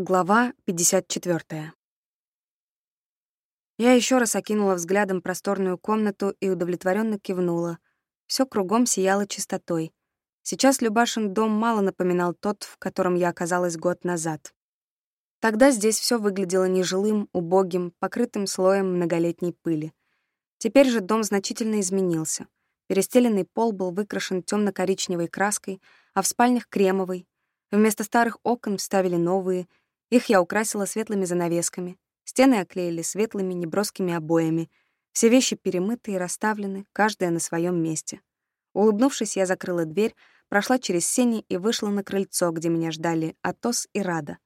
Глава 54. Я еще раз окинула взглядом просторную комнату и удовлетворенно кивнула. Все кругом сияло чистотой. Сейчас Любашин дом мало напоминал тот, в котором я оказалась год назад. Тогда здесь все выглядело нежилым, убогим, покрытым слоем многолетней пыли. Теперь же дом значительно изменился. Перестеленный пол был выкрашен темно коричневой краской, а в спальнях — кремовой. Вместо старых окон вставили новые — их я украсила светлыми занавесками. Стены оклеили светлыми неброскими обоями. Все вещи перемыты и расставлены, каждая на своем месте. Улыбнувшись, я закрыла дверь, прошла через сени и вышла на крыльцо, где меня ждали Атос и Рада.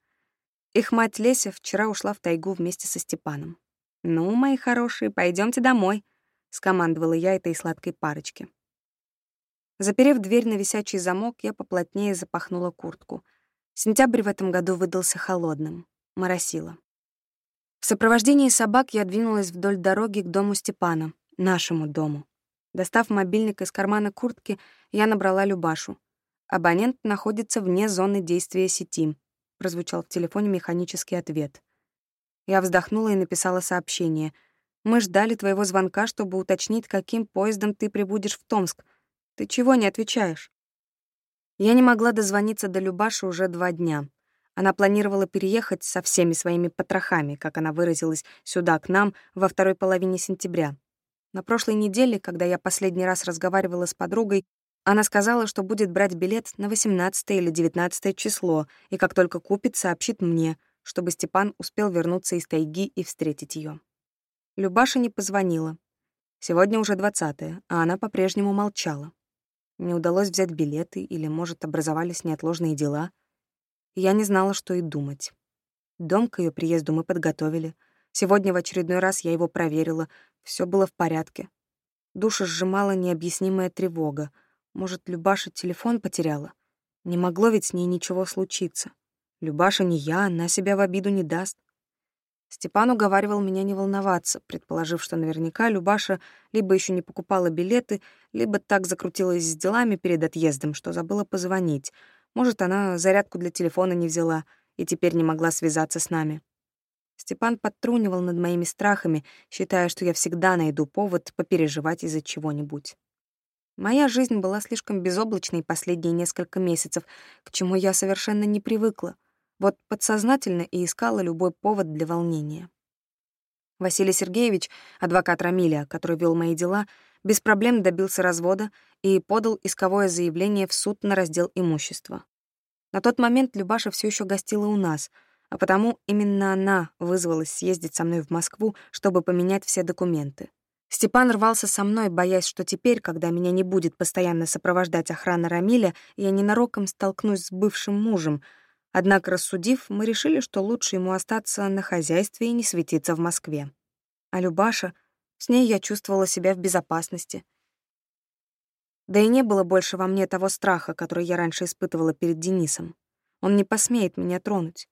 Их мать Леся вчера ушла в тайгу вместе со Степаном. «Ну, мои хорошие, пойдемте домой», — скомандовала я этой сладкой парочке. Заперев дверь на висячий замок, я поплотнее запахнула куртку. Сентябрь в этом году выдался холодным. Моросило. В сопровождении собак я двинулась вдоль дороги к дому Степана, нашему дому. Достав мобильник из кармана куртки, я набрала Любашу. «Абонент находится вне зоны действия сети», — прозвучал в телефоне механический ответ. Я вздохнула и написала сообщение. «Мы ждали твоего звонка, чтобы уточнить, каким поездом ты прибудешь в Томск. Ты чего не отвечаешь?» Я не могла дозвониться до Любаши уже два дня. Она планировала переехать со всеми своими потрохами, как она выразилась, сюда, к нам, во второй половине сентября. На прошлой неделе, когда я последний раз разговаривала с подругой, она сказала, что будет брать билет на 18 или 19 число, и как только купит, сообщит мне, чтобы Степан успел вернуться из тайги и встретить ее. Любаша не позвонила. Сегодня уже 20 а она по-прежнему молчала. Не удалось взять билеты или, может, образовались неотложные дела. я не знала, что и думать. Дом к ее приезду мы подготовили. Сегодня в очередной раз я его проверила. Все было в порядке. Душа сжимала необъяснимая тревога. Может, Любаша телефон потеряла? Не могло ведь с ней ничего случиться. Любаша не я, она себя в обиду не даст. Степан уговаривал меня не волноваться, предположив, что наверняка Любаша либо еще не покупала билеты, либо так закрутилась с делами перед отъездом, что забыла позвонить. Может, она зарядку для телефона не взяла и теперь не могла связаться с нами. Степан подтрунивал над моими страхами, считая, что я всегда найду повод попереживать из-за чего-нибудь. Моя жизнь была слишком безоблачной последние несколько месяцев, к чему я совершенно не привыкла. Вот подсознательно и искала любой повод для волнения. Василий Сергеевич, адвокат Рамиля, который вел мои дела, без проблем добился развода и подал исковое заявление в суд на раздел имущества. На тот момент Любаша все еще гостила у нас, а потому именно она вызвалась съездить со мной в Москву, чтобы поменять все документы. Степан рвался со мной, боясь, что теперь, когда меня не будет постоянно сопровождать охрана Рамиля, я ненароком столкнусь с бывшим мужем — Однако, рассудив, мы решили, что лучше ему остаться на хозяйстве и не светиться в Москве. А Любаша, с ней я чувствовала себя в безопасности. Да и не было больше во мне того страха, который я раньше испытывала перед Денисом. Он не посмеет меня тронуть.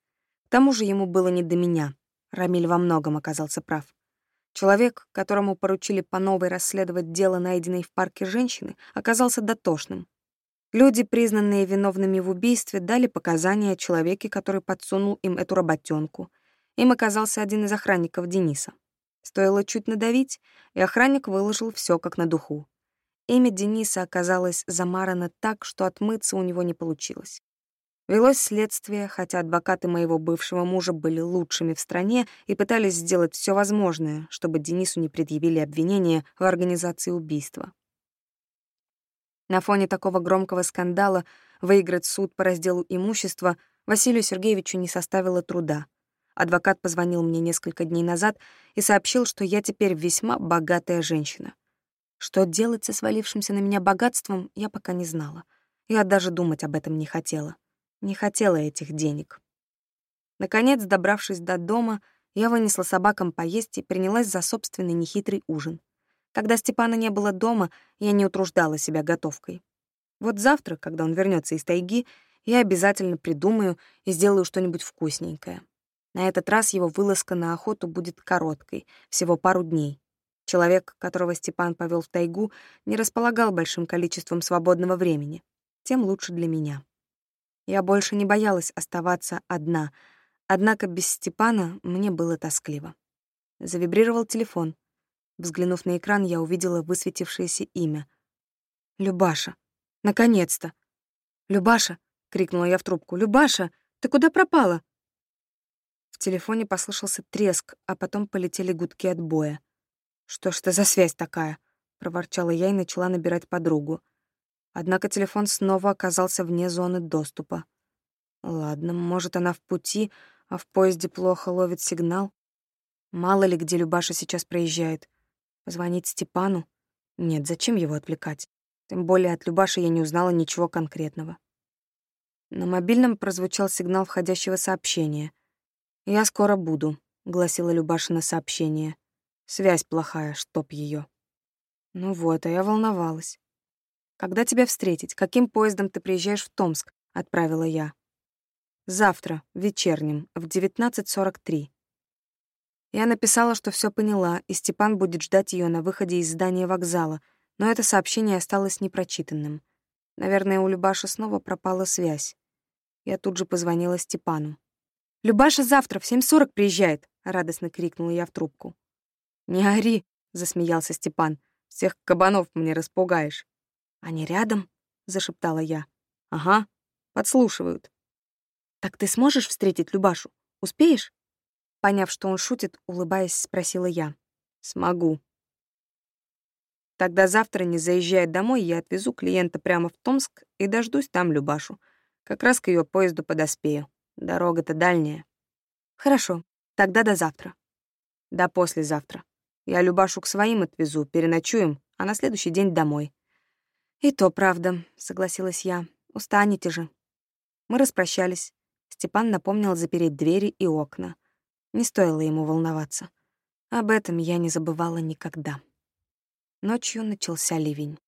К тому же ему было не до меня. Рамиль во многом оказался прав. Человек, которому поручили по новой расследовать дело, найденное в парке женщины, оказался дотошным, Люди, признанные виновными в убийстве, дали показания о человеке, который подсунул им эту работенку. Им оказался один из охранников Дениса. Стоило чуть надавить, и охранник выложил все как на духу. Имя Дениса оказалось замарано так, что отмыться у него не получилось. Велось следствие, хотя адвокаты моего бывшего мужа были лучшими в стране и пытались сделать все возможное, чтобы Денису не предъявили обвинения в организации убийства. На фоне такого громкого скандала выиграть суд по разделу имущества Василию Сергеевичу не составило труда. Адвокат позвонил мне несколько дней назад и сообщил, что я теперь весьма богатая женщина. Что делать со свалившимся на меня богатством, я пока не знала. Я даже думать об этом не хотела. Не хотела этих денег. Наконец, добравшись до дома, я вынесла собакам поесть и принялась за собственный нехитрый ужин. Когда Степана не было дома, я не утруждала себя готовкой. Вот завтра, когда он вернется из тайги, я обязательно придумаю и сделаю что-нибудь вкусненькое. На этот раз его вылазка на охоту будет короткой, всего пару дней. Человек, которого Степан повел в тайгу, не располагал большим количеством свободного времени. Тем лучше для меня. Я больше не боялась оставаться одна, Однако без Степана мне было тоскливо. Завибрировал телефон. Взглянув на экран, я увидела высветившееся имя. «Любаша! Наконец-то!» «Любаша!» — крикнула я в трубку. «Любаша, ты куда пропала?» В телефоне послышался треск, а потом полетели гудки отбоя. «Что ж это за связь такая?» — проворчала я и начала набирать подругу. Однако телефон снова оказался вне зоны доступа. Ладно, может, она в пути, а в поезде плохо ловит сигнал. Мало ли, где Любаша сейчас проезжает. Позвонить Степану? Нет, зачем его отвлекать? Тем более от Любаши я не узнала ничего конкретного. На мобильном прозвучал сигнал входящего сообщения. «Я скоро буду», — гласила Любашина сообщение. «Связь плохая, чтоб ее. Ну вот, а я волновалась. «Когда тебя встретить? Каким поездом ты приезжаешь в Томск?» — отправила я. «Завтра, вечерним, в 19.43». Я написала, что все поняла, и Степан будет ждать ее на выходе из здания вокзала, но это сообщение осталось непрочитанным. Наверное, у Любаши снова пропала связь. Я тут же позвонила Степану. «Любаша завтра в 7.40 приезжает!» — радостно крикнула я в трубку. «Не ори!» — засмеялся Степан. «Всех кабанов мне распугаешь». «Они рядом?» — зашептала я. «Ага, подслушивают». «Так ты сможешь встретить Любашу? Успеешь?» Поняв, что он шутит, улыбаясь, спросила я. «Смогу». Тогда завтра, не заезжая домой, я отвезу клиента прямо в Томск и дождусь там Любашу. Как раз к ее поезду подоспею. Дорога-то дальняя. Хорошо, тогда до завтра. До послезавтра. Я Любашу к своим отвезу, переночуем, а на следующий день домой. И то правда, согласилась я. Устанете же. Мы распрощались. Степан напомнил запереть двери и окна. Не стоило ему волноваться. Об этом я не забывала никогда. Ночью начался ливень.